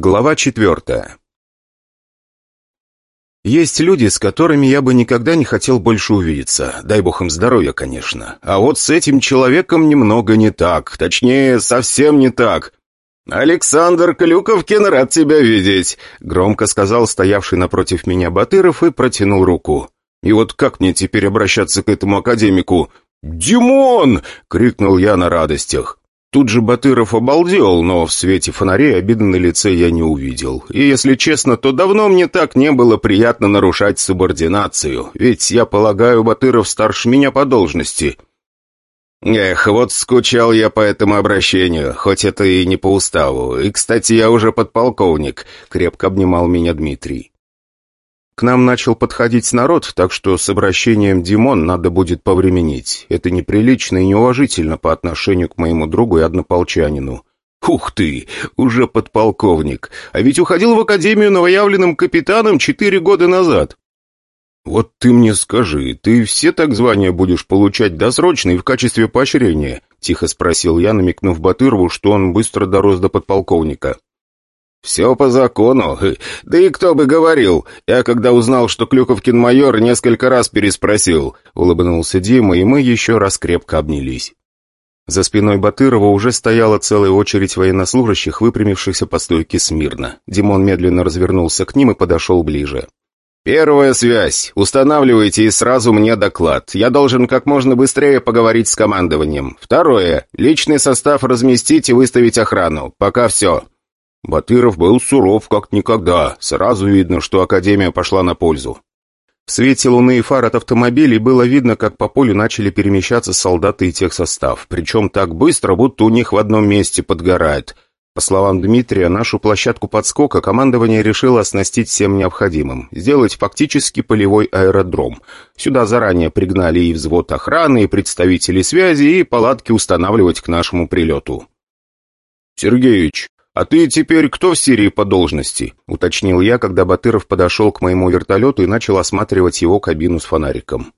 Глава четвертая. Есть люди, с которыми я бы никогда не хотел больше увидеться. Дай бог им здоровья, конечно. А вот с этим человеком немного не так. Точнее, совсем не так. «Александр Клюковкин, рад тебя видеть», — громко сказал стоявший напротив меня Батыров и протянул руку. «И вот как мне теперь обращаться к этому академику?» «Димон!» — крикнул я на радостях. Тут же Батыров обалдел, но в свете фонарей обиды на лице я не увидел. И, если честно, то давно мне так не было приятно нарушать субординацию, ведь, я полагаю, Батыров старше меня по должности. Эх, вот скучал я по этому обращению, хоть это и не по уставу. И, кстати, я уже подполковник, крепко обнимал меня Дмитрий. К нам начал подходить народ, так что с обращением «Димон» надо будет повременить. Это неприлично и неуважительно по отношению к моему другу и однополчанину. Ух ты, уже подполковник. А ведь уходил в академию новоявленным капитаном четыре года назад. «Вот ты мне скажи, ты все так звания будешь получать досрочно и в качестве поощрения?» — тихо спросил я, намекнув Батырову, что он быстро дорос до подполковника. «Все по закону. Да и кто бы говорил. Я, когда узнал, что Клюковкин майор, несколько раз переспросил». Улыбнулся Дима, и мы еще раз крепко обнялись. За спиной Батырова уже стояла целая очередь военнослужащих, выпрямившихся по стойке смирно. Димон медленно развернулся к ним и подошел ближе. «Первая связь. Устанавливайте и сразу мне доклад. Я должен как можно быстрее поговорить с командованием. Второе. Личный состав разместить и выставить охрану. Пока все». Батыров был суров как никогда. Сразу видно, что Академия пошла на пользу. В свете луны и фар от автомобилей было видно, как по полю начали перемещаться солдаты и техсостав. Причем так быстро, будто у них в одном месте подгорает. По словам Дмитрия, нашу площадку подскока командование решило оснастить всем необходимым. Сделать фактически полевой аэродром. Сюда заранее пригнали и взвод охраны, и представители связи, и палатки устанавливать к нашему прилету. «Сергеич, «А ты теперь кто в Сирии по должности?» — уточнил я, когда Батыров подошел к моему вертолету и начал осматривать его кабину с фонариком.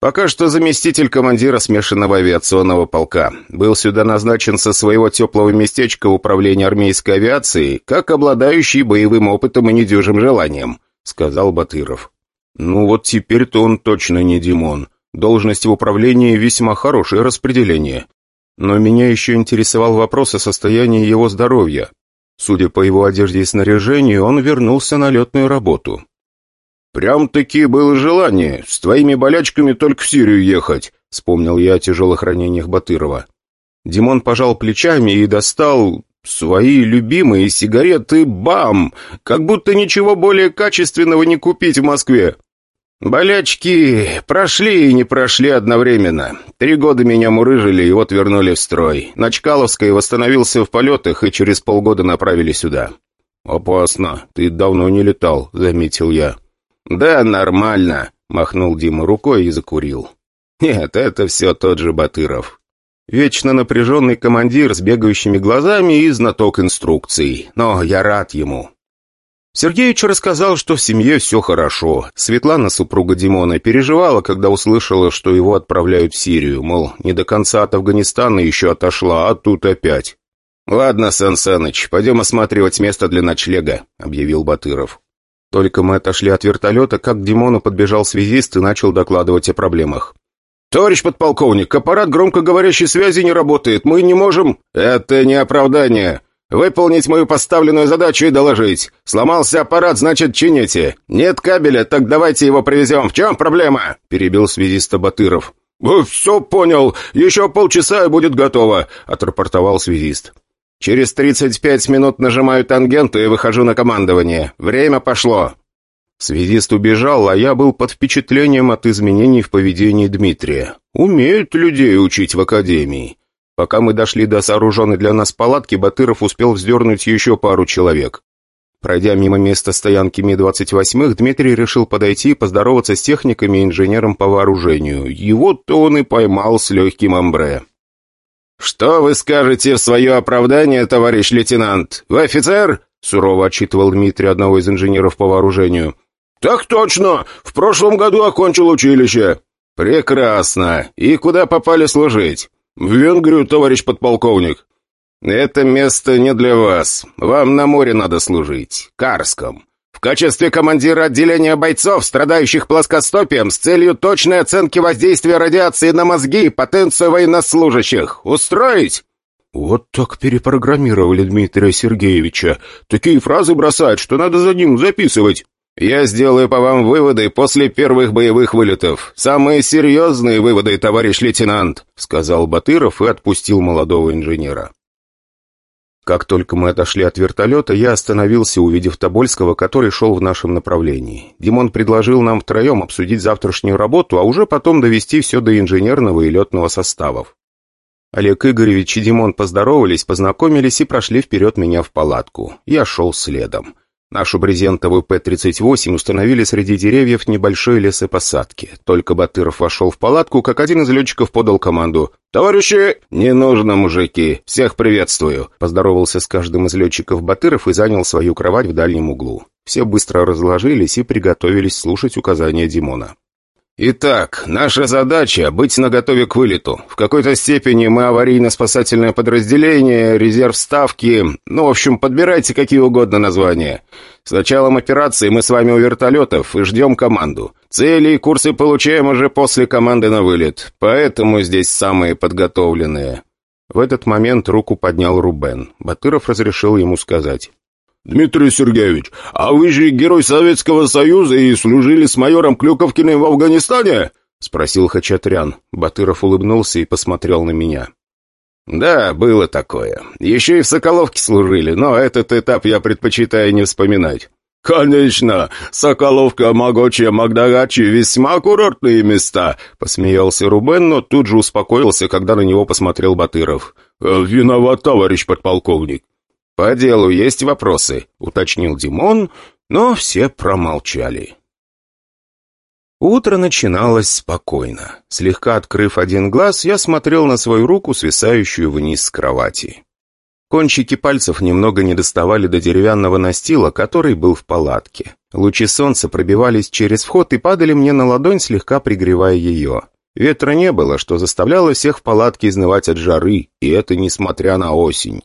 «Пока что заместитель командира смешанного авиационного полка. Был сюда назначен со своего теплого местечка в управлении армейской авиацией, как обладающий боевым опытом и недюжим желанием», — сказал Батыров. «Ну вот теперь-то он точно не Димон. Должность в управлении весьма хорошее распределение. Но меня еще интересовал вопрос о состоянии его здоровья. Судя по его одежде и снаряжению, он вернулся на летную работу. «Прям-таки было желание с твоими болячками только в Сирию ехать», — вспомнил я о тяжелых ранениях Батырова. Димон пожал плечами и достал свои любимые сигареты «Бам!», как будто ничего более качественного не купить в Москве. «Болячки прошли и не прошли одновременно. Три года меня мурыжили и вот вернули в строй. На Чкаловской восстановился в полетах и через полгода направили сюда». «Опасно. Ты давно не летал», — заметил я. «Да, нормально», — махнул Дима рукой и закурил. «Нет, это все тот же Батыров. Вечно напряженный командир с бегающими глазами и знаток инструкций. Но я рад ему. Сергеич рассказал, что в семье все хорошо. Светлана, супруга Димона, переживала, когда услышала, что его отправляют в Сирию, мол, не до конца от Афганистана еще отошла, а тут опять. «Ладно, Сан Саныч, пойдем осматривать место для ночлега», — объявил Батыров. Только мы отошли от вертолета, как к Димону подбежал связист и начал докладывать о проблемах. «Товарищ подполковник, аппарат громкоговорящей связи не работает, мы не можем...» «Это не оправдание. Выполнить мою поставленную задачу и доложить. Сломался аппарат, значит, чините. Нет кабеля, так давайте его привезем. В чем проблема?» Перебил связиста Батыров. «Все понял. Еще полчаса и будет готово», — отрапортовал связист. «Через 35 минут нажимаю тангенту и выхожу на командование. Время пошло». Связист убежал, а я был под впечатлением от изменений в поведении Дмитрия. Умеют людей учить в академии. Пока мы дошли до сооруженной для нас палатки, Батыров успел вздернуть еще пару человек. Пройдя мимо места стоянки Ми-28, Дмитрий решил подойти и поздороваться с техниками и инженером по вооружению. Его-то он и поймал с легким амбре. «Что вы скажете в свое оправдание, товарищ лейтенант? Вы офицер?» — сурово отчитывал Дмитрий одного из инженеров по вооружению. «Так точно! В прошлом году окончил училище». «Прекрасно! И куда попали служить?» «В Венгрию, товарищ подполковник». «Это место не для вас. Вам на море надо служить. Карском. В качестве командира отделения бойцов, страдающих плоскостопием, с целью точной оценки воздействия радиации на мозги и потенцию военнослужащих. Устроить?» «Вот так перепрограммировали Дмитрия Сергеевича. Такие фразы бросают, что надо за ним записывать». «Я сделаю по вам выводы после первых боевых вылетов. Самые серьезные выводы, товарищ лейтенант», — сказал Батыров и отпустил молодого инженера. Как только мы отошли от вертолета, я остановился, увидев Тобольского, который шел в нашем направлении. Димон предложил нам втроем обсудить завтрашнюю работу, а уже потом довести все до инженерного и летного составов. Олег Игоревич и Димон поздоровались, познакомились и прошли вперед меня в палатку. Я шел следом. Нашу брезентовую П-38 установили среди деревьев небольшой лесопосадки. Только Батыров вошел в палатку, как один из летчиков подал команду. «Товарищи, не нужно, мужики! Всех приветствую!» Поздоровался с каждым из летчиков Батыров и занял свою кровать в дальнем углу. Все быстро разложились и приготовились слушать указания Димона. «Итак, наша задача — быть наготове к вылету. В какой-то степени мы аварийно-спасательное подразделение, резерв ставки, ну, в общем, подбирайте какие угодно названия. С началом операции мы с вами у вертолетов и ждем команду. Цели и курсы получаем уже после команды на вылет, поэтому здесь самые подготовленные». В этот момент руку поднял Рубен. Батыров разрешил ему сказать. «Дмитрий Сергеевич, а вы же герой Советского Союза и служили с майором Клюковкиным в Афганистане?» — спросил Хачатрян. Батыров улыбнулся и посмотрел на меня. «Да, было такое. Еще и в Соколовке служили, но этот этап я предпочитаю не вспоминать». «Конечно! Соколовка, Могочья, Магдагачи — весьма курортные места!» — посмеялся Рубен, но тут же успокоился, когда на него посмотрел Батыров. «Виноват, товарищ подполковник. «По делу есть вопросы», — уточнил Димон, но все промолчали. Утро начиналось спокойно. Слегка открыв один глаз, я смотрел на свою руку, свисающую вниз с кровати. Кончики пальцев немного не доставали до деревянного настила, который был в палатке. Лучи солнца пробивались через вход и падали мне на ладонь, слегка пригревая ее. Ветра не было, что заставляло всех в палатке изнывать от жары, и это несмотря на осень.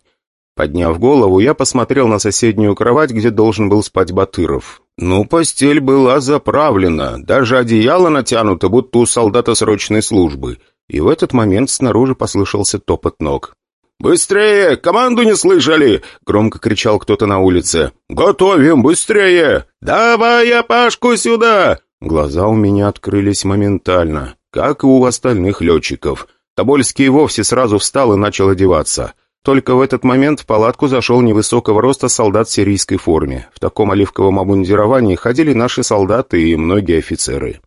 Подняв голову, я посмотрел на соседнюю кровать, где должен был спать Батыров. Ну, постель была заправлена, даже одеяло натянуто, будто у солдата срочной службы. И в этот момент снаружи послышался топот ног. «Быстрее! Команду не слышали!» — громко кричал кто-то на улице. «Готовим! Быстрее! Давай я Пашку сюда!» Глаза у меня открылись моментально, как и у остальных летчиков. Тобольский вовсе сразу встал и начал одеваться. Только в этот момент в палатку зашел невысокого роста солдат в сирийской форме. В таком оливковом обмундировании ходили наши солдаты и многие офицеры.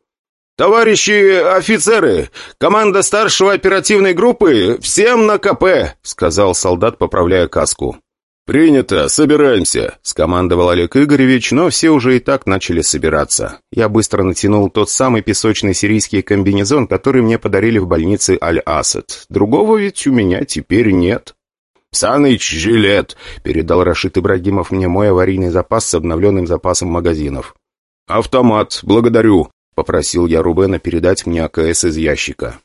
«Товарищи офицеры! Команда старшего оперативной группы! Всем на КП!» — сказал солдат, поправляя каску. «Принято, собираемся», — скомандовал Олег Игоревич, но все уже и так начали собираться. Я быстро натянул тот самый песочный сирийский комбинезон, который мне подарили в больнице Аль-Асад. Другого ведь у меня теперь нет. «Саныч, жилет!» — передал Рашид Ибрагимов мне мой аварийный запас с обновленным запасом магазинов. «Автомат, благодарю!» — попросил я Рубена передать мне АКС из ящика.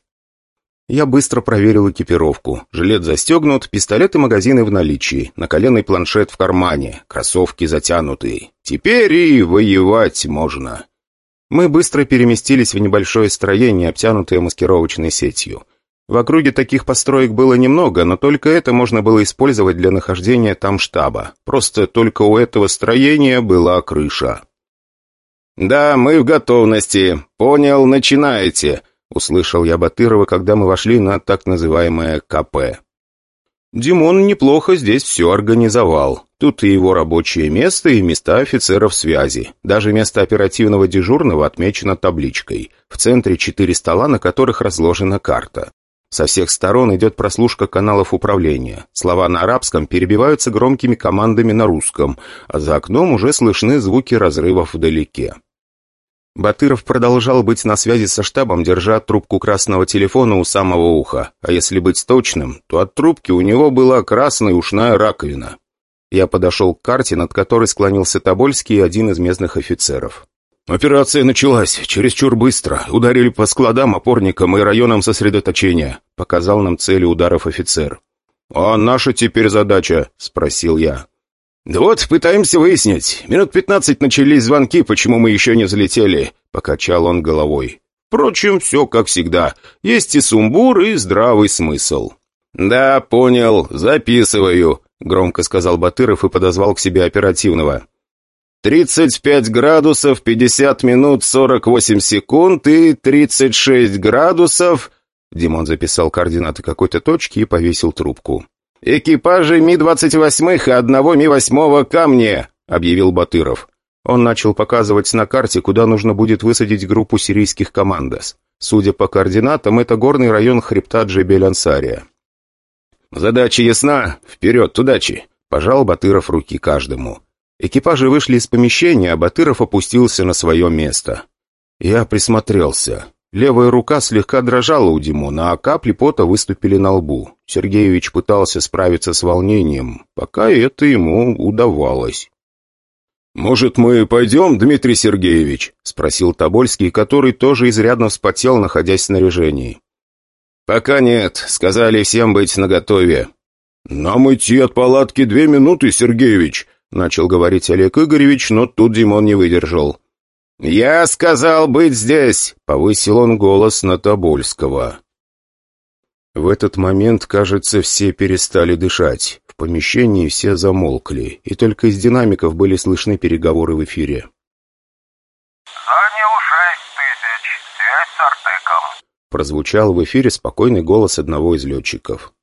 Я быстро проверил экипировку. Жилет застегнут, пистолет и магазины в наличии, наколенный планшет в кармане, кроссовки затянутые. Теперь и воевать можно. Мы быстро переместились в небольшое строение, обтянутое маскировочной сетью. В округе таких построек было немного, но только это можно было использовать для нахождения там штаба. Просто только у этого строения была крыша. «Да, мы в готовности. Понял, начинаете», — услышал я Батырова, когда мы вошли на так называемое КП. Димон неплохо здесь все организовал. Тут и его рабочее место, и места офицеров связи. Даже место оперативного дежурного отмечено табличкой. В центре четыре стола, на которых разложена карта. Со всех сторон идет прослушка каналов управления. Слова на арабском перебиваются громкими командами на русском, а за окном уже слышны звуки разрывов вдалеке. Батыров продолжал быть на связи со штабом, держа трубку красного телефона у самого уха. А если быть точным, то от трубки у него была красная ушная раковина. Я подошел к карте, над которой склонился Тобольский один из местных офицеров. «Операция началась. Чересчур быстро. Ударили по складам, опорникам и районам сосредоточения», — показал нам цели ударов офицер. «А наша теперь задача?» — спросил я. «Да вот, пытаемся выяснить. Минут пятнадцать начались звонки, почему мы еще не взлетели», — покачал он головой. «Впрочем, все как всегда. Есть и сумбур, и здравый смысл». «Да, понял. Записываю», — громко сказал Батыров и подозвал к себе оперативного. «Тридцать пять градусов, пятьдесят минут, сорок восемь секунд и тридцать шесть градусов...» Димон записал координаты какой-то точки и повесил трубку. «Экипажи Ми-28 и одного Ми-8 ко мне!» — объявил Батыров. Он начал показывать на карте, куда нужно будет высадить группу сирийских командос. Судя по координатам, это горный район хребта Джебель-Ансария. «Задача ясна? Вперед, удачи!» — пожал Батыров руки каждому. Экипажи вышли из помещения, а Батыров опустился на свое место. Я присмотрелся. Левая рука слегка дрожала у Димона, а капли пота выступили на лбу. Сергеевич пытался справиться с волнением, пока это ему удавалось. «Может, мы пойдем, Дмитрий Сергеевич?» — спросил Тобольский, который тоже изрядно вспотел, находясь в снаряжении. «Пока нет. Сказали всем быть наготове». «Нам идти от палатки две минуты, Сергеевич», — начал говорить Олег Игоревич, но тут Димон не выдержал. «Я сказал быть здесь!» — повысил он голос на Тобольского. В этот момент, кажется, все перестали дышать. В помещении все замолкли, и только из динамиков были слышны переговоры в эфире. «Занял шесть тысяч. Связь с Артеком», — прозвучал в эфире спокойный голос одного из летчиков.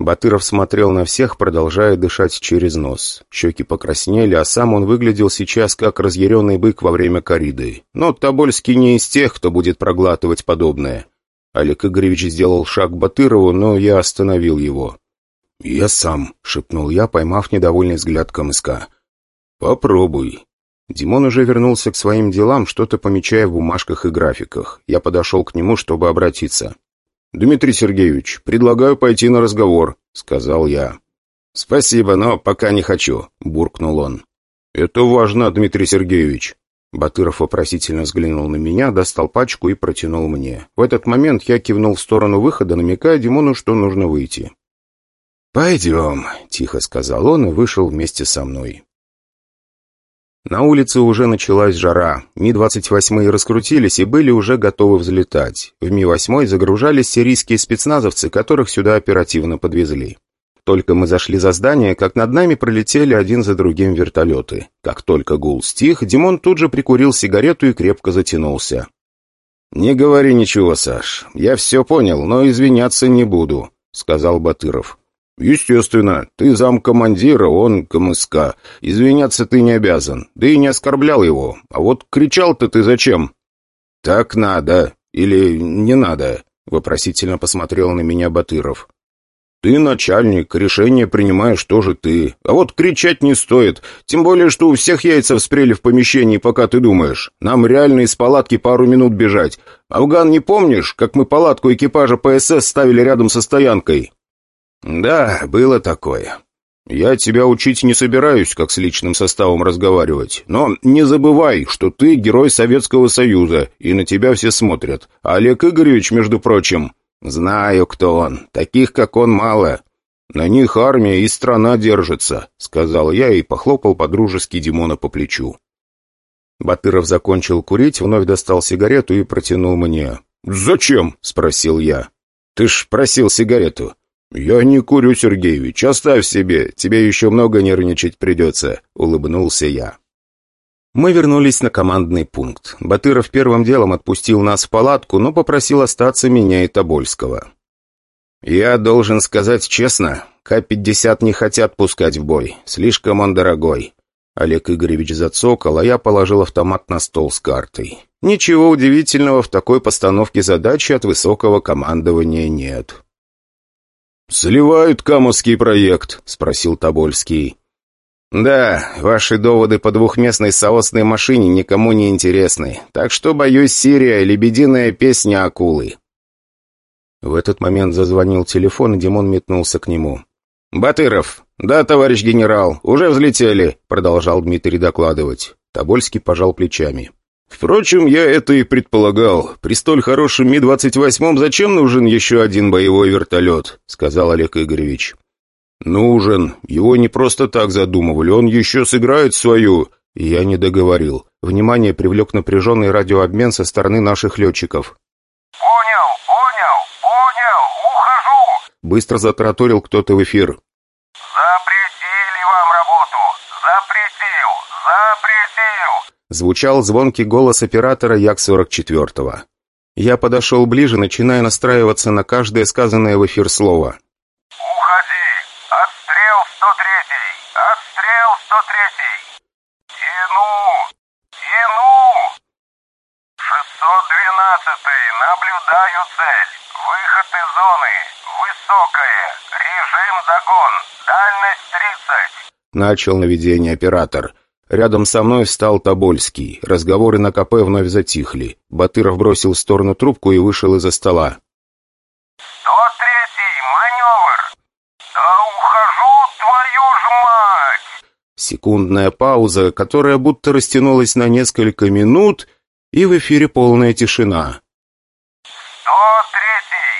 Батыров смотрел на всех, продолжая дышать через нос. Щеки покраснели, а сам он выглядел сейчас как разъяренный бык во время кориды. Но Тобольский не из тех, кто будет проглатывать подобное. Олег Игоревич сделал шаг к Батырову, но я остановил его. «Я сам», — шепнул я, поймав недовольный взгляд КМСК. «Попробуй». Димон уже вернулся к своим делам, что-то помечая в бумажках и графиках. Я подошел к нему, чтобы обратиться. «Дмитрий Сергеевич, предлагаю пойти на разговор», — сказал я. «Спасибо, но пока не хочу», — буркнул он. «Это важно, Дмитрий Сергеевич». Батыров вопросительно взглянул на меня, достал пачку и протянул мне. В этот момент я кивнул в сторону выхода, намекая Димону, что нужно выйти. «Пойдем», — тихо сказал он и вышел вместе со мной. На улице уже началась жара. Ми-28 раскрутились и были уже готовы взлетать. В Ми-8 загружались сирийские спецназовцы, которых сюда оперативно подвезли. Только мы зашли за здание, как над нами пролетели один за другим вертолеты. Как только гул стих, Димон тут же прикурил сигарету и крепко затянулся. «Не говори ничего, Саш. Я все понял, но извиняться не буду», — сказал Батыров. «Естественно, ты зам командира, он КМСК. Извиняться ты не обязан, да и не оскорблял его. А вот кричал-то ты зачем?» «Так надо. Или не надо?» — вопросительно посмотрел на меня Батыров. «Ты начальник, решение принимаешь тоже ты. А вот кричать не стоит. Тем более, что у всех яйца вспрели в помещении, пока ты думаешь. Нам реально из палатки пару минут бежать. Афган, не помнишь, как мы палатку экипажа ПСС ставили рядом со стоянкой?» «Да, было такое. Я тебя учить не собираюсь, как с личным составом разговаривать. Но не забывай, что ты герой Советского Союза, и на тебя все смотрят. Олег Игоревич, между прочим...» «Знаю, кто он. Таких, как он, мало. На них армия и страна держится», — сказал я и похлопал подружески Димона по плечу. Батыров закончил курить, вновь достал сигарету и протянул мне. «Зачем?» — спросил я. «Ты ж просил сигарету». «Я не курю, Сергеевич, оставь себе, тебе еще много нервничать придется», — улыбнулся я. Мы вернулись на командный пункт. Батыров первым делом отпустил нас в палатку, но попросил остаться меня и Тобольского. «Я должен сказать честно, К-50 не хотят пускать в бой. Слишком он дорогой». Олег Игоревич зацокал, а я положил автомат на стол с картой. Ничего удивительного в такой постановке задачи от высокого командования нет. «Сливают Камовский проект?» — спросил Тобольский. «Да, ваши доводы по двухместной соосной машине никому не интересны, так что, боюсь, Сирия — лебединая песня акулы». В этот момент зазвонил телефон, и Димон метнулся к нему. «Батыров! Да, товарищ генерал, уже взлетели!» — продолжал Дмитрий докладывать. Тобольский пожал плечами. «Впрочем, я это и предполагал. При столь хорошем Ми-28 зачем нужен еще один боевой вертолет?» — сказал Олег Игоревич. «Нужен. Его не просто так задумывали, он еще сыграет свою...» Я не договорил. Внимание привлек напряженный радиообмен со стороны наших летчиков. «Понял, понял, понял, ухожу!» Быстро затраторил кто-то в эфир. «Запретили вам работу! Запретил! Запретил!» Звучал звонкий голос оператора Як-44. Я подошел ближе, начиная настраиваться на каждое сказанное в эфир слово. «Уходи! Отстрел 103-й! Отстрел 103-й! Тяну! Тяну! 612-й! Наблюдаю цель! Выход из зоны! Высокое! Режим догон! Дальность 30!» Начал наведение оператор. Рядом со мной встал Тобольский. Разговоры на КП вновь затихли. Батыров бросил в сторону трубку и вышел из-за стола. «103-й! Маневр! Да ухожу, твою ж мать!» Секундная пауза, которая будто растянулась на несколько минут, и в эфире полная тишина. «103-й!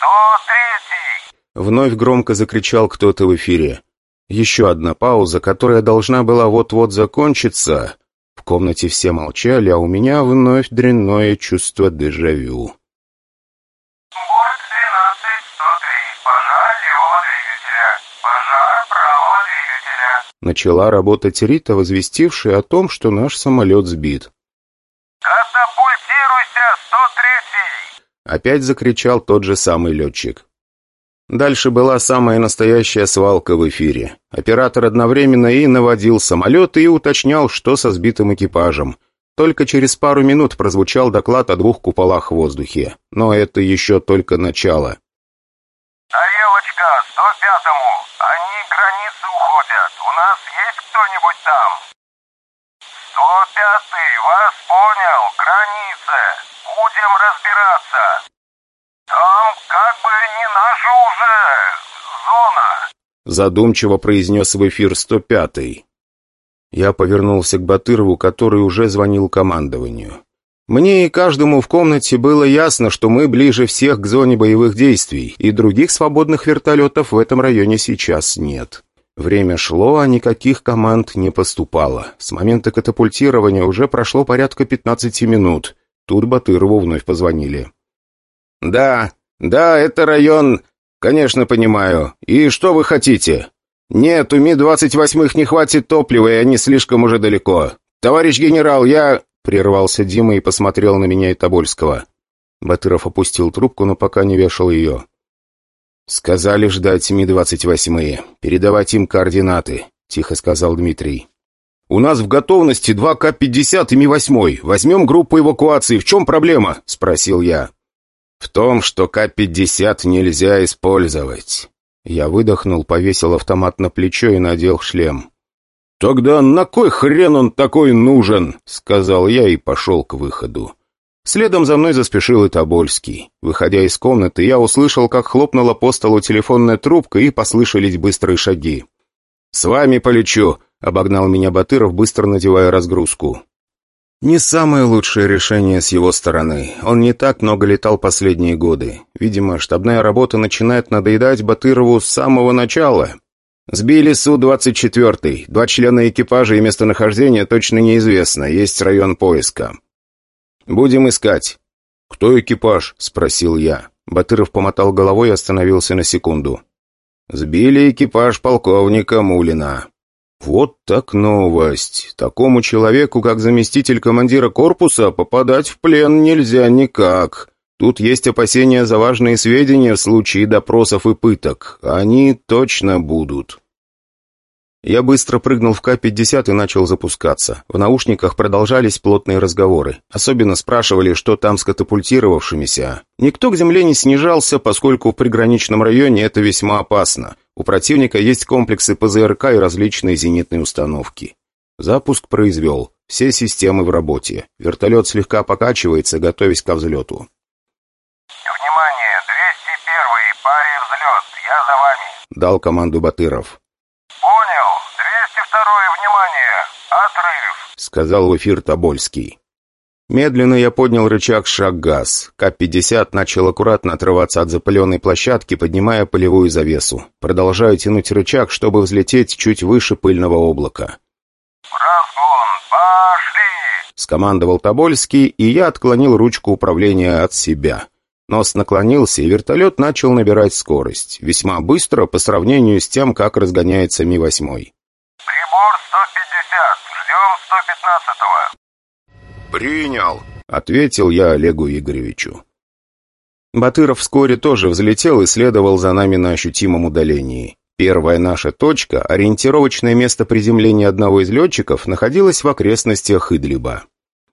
103-й!» Вновь громко закричал кто-то в эфире. Еще одна пауза, которая должна была вот-вот закончиться. В комнате все молчали, а у меня вновь дрянное чувство дежавю. Борт 12-103. Пожар левого двигателя. Пожар правого двигателя. Начала работать Рита, возвестившая о том, что наш самолет сбит. Катапультируйся, 103-й! Опять закричал тот же самый летчик. Дальше была самая настоящая свалка в эфире. Оператор одновременно и наводил самолет, и уточнял, что со сбитым экипажем. Только через пару минут прозвучал доклад о двух куполах в воздухе. Но это еще только начало. Тарелочка, 105-му. Они границы уходят. У нас есть кто-нибудь там? 105-й, вас понял. Границы. Будем разбираться. Там как бы не наша уже зона. Задумчиво произнес в эфир 105-й. Я повернулся к Батырову, который уже звонил командованию. Мне и каждому в комнате было ясно, что мы ближе всех к зоне боевых действий, и других свободных вертолетов в этом районе сейчас нет. Время шло, а никаких команд не поступало. С момента катапультирования уже прошло порядка 15 минут. Тут Батырову вновь позвонили. «Да, да, это район... Конечно, понимаю. И что вы хотите?» «Нет, у Ми-28 не хватит топлива, и они слишком уже далеко. Товарищ генерал, я...» Прервался Дима и посмотрел на меня и Тобольского. Батыров опустил трубку, но пока не вешал ее. «Сказали ждать Ми-28. Передавать им координаты», — тихо сказал Дмитрий. «У нас в готовности два К-50 и Ми-8. Возьмем группу эвакуации. В чем проблема?» — спросил я. «В том, что К-50 нельзя использовать». Я выдохнул, повесил автомат на плечо и надел шлем. «Тогда на кой хрен он такой нужен?» — сказал я и пошел к выходу. Следом за мной заспешил и Тобольский. Выходя из комнаты, я услышал, как хлопнула по столу телефонная трубка и послышались быстрые шаги. «С вами полечу!» — обогнал меня Батыров, быстро надевая разгрузку. Не самое лучшее решение с его стороны. Он не так много летал последние годы. Видимо, штабная работа начинает надоедать Батырову с самого начала. Сбили Су-24. Два члена экипажа и местонахождение точно неизвестно. Есть район поиска. Будем искать. «Кто экипаж?» — спросил я. Батыров помотал головой и остановился на секунду. «Сбили экипаж полковника Мулина». «Вот так новость. Такому человеку, как заместитель командира корпуса, попадать в плен нельзя никак. Тут есть опасения за важные сведения в случае допросов и пыток. Они точно будут». Я быстро прыгнул в К-50 и начал запускаться. В наушниках продолжались плотные разговоры. Особенно спрашивали, что там с катапультировавшимися. Никто к земле не снижался, поскольку в приграничном районе это весьма опасно. У противника есть комплексы ПЗРК и различные зенитные установки. Запуск произвел. Все системы в работе. Вертолет слегка покачивается, готовясь ко взлету. Внимание, 201-й, паре взлет. Я за вами. Дал команду Батыров. Понял. 202-й, внимание. Отрыв. Сказал в эфир Тобольский. Медленно я поднял рычаг шаг-газ. К-50 начал аккуратно отрываться от запыленной площадки, поднимая полевую завесу. Продолжаю тянуть рычаг, чтобы взлететь чуть выше пыльного облака. Разгон! Пошли! Скомандовал Тобольский, и я отклонил ручку управления от себя. Нос наклонился, и вертолет начал набирать скорость. Весьма быстро по сравнению с тем, как разгоняется Ми-8. Прибор 150. Ждем 115-го. «Принял», — ответил я Олегу Игоревичу. Батыров вскоре тоже взлетел и следовал за нами на ощутимом удалении. Первая наша точка, ориентировочное место приземления одного из летчиков, находилась в окрестностях Идлиба.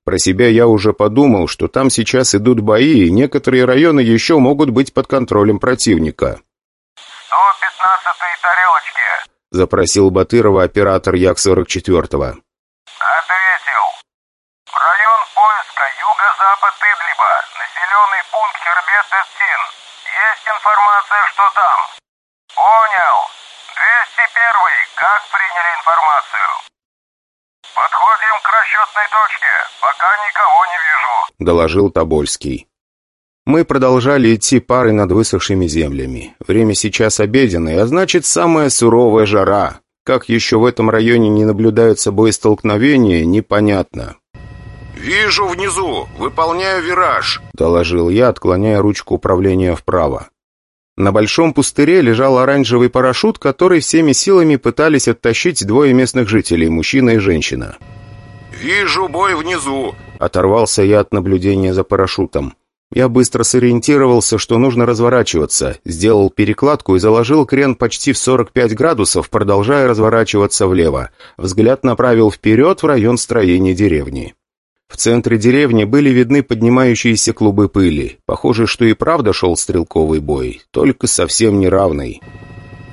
Про себя я уже подумал, что там сейчас идут бои, и некоторые районы еще могут быть под контролем противника. 115-й тарелочки. — запросил Батырова оператор Як-44. Ответил. Район поиска юго-запад Идлиба. Населенный Хербет-Эстин. Есть информация, что там? Понял. 201-й. Как приняли информацию? Подходим к расчетной точке. Пока никого не вижу. — доложил Тобольский. Мы продолжали идти парой над высохшими землями. Время сейчас обеденное, а значит, самая суровая жара. Как еще в этом районе не наблюдаются боестолкновения, непонятно. «Вижу внизу! Выполняю вираж!» — доложил я, отклоняя ручку управления вправо. На большом пустыре лежал оранжевый парашют, который всеми силами пытались оттащить двое местных жителей, мужчина и женщина. «Вижу бой внизу!» — оторвался я от наблюдения за парашютом. Я быстро сориентировался, что нужно разворачиваться, сделал перекладку и заложил крен почти в 45 градусов, продолжая разворачиваться влево. Взгляд направил вперед в район строения деревни. В центре деревни были видны поднимающиеся клубы пыли. Похоже, что и правда шел стрелковый бой, только совсем неравный.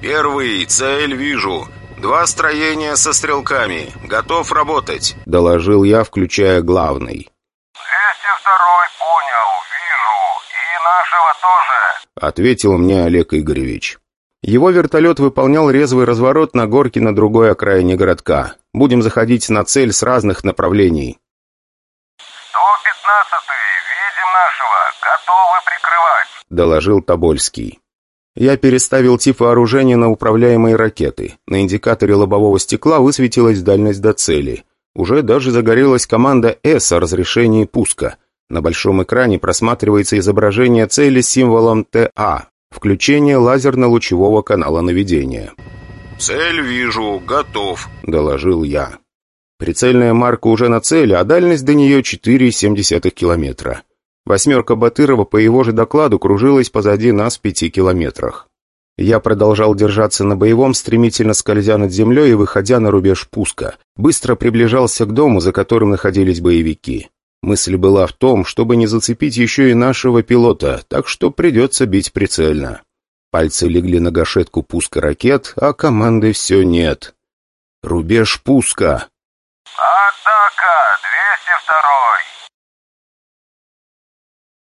«Первый, цель вижу. Два строения со стрелками. Готов работать», — доложил я, включая главный. 202-й понял. Вижу. И нашего тоже. — ответил мне Олег Игоревич. Его вертолет выполнял резвый разворот на горке на другой окраине городка. Будем заходить на цель с разных направлений. 115-й. Видим нашего. Готовы прикрывать. — доложил Тобольский. Я переставил тип вооружения на управляемые ракеты. На индикаторе лобового стекла высветилась дальность до цели. Уже даже загорелась команда «С» о разрешении пуска. На большом экране просматривается изображение цели с символом ТА. Включение лазерно-лучевого канала наведения. «Цель вижу, готов», — доложил я. Прицельная марка уже на цели, а дальность до нее 4,7 километра. Восьмерка Батырова по его же докладу кружилась позади нас в пяти километрах. Я продолжал держаться на боевом, стремительно скользя над землей и выходя на рубеж пуска. Быстро приближался к дому, за которым находились боевики. Мысль была в том, чтобы не зацепить еще и нашего пилота, так что придется бить прицельно. Пальцы легли на гашетку пуска ракет, а команды все нет. Рубеж пуска. 202-й.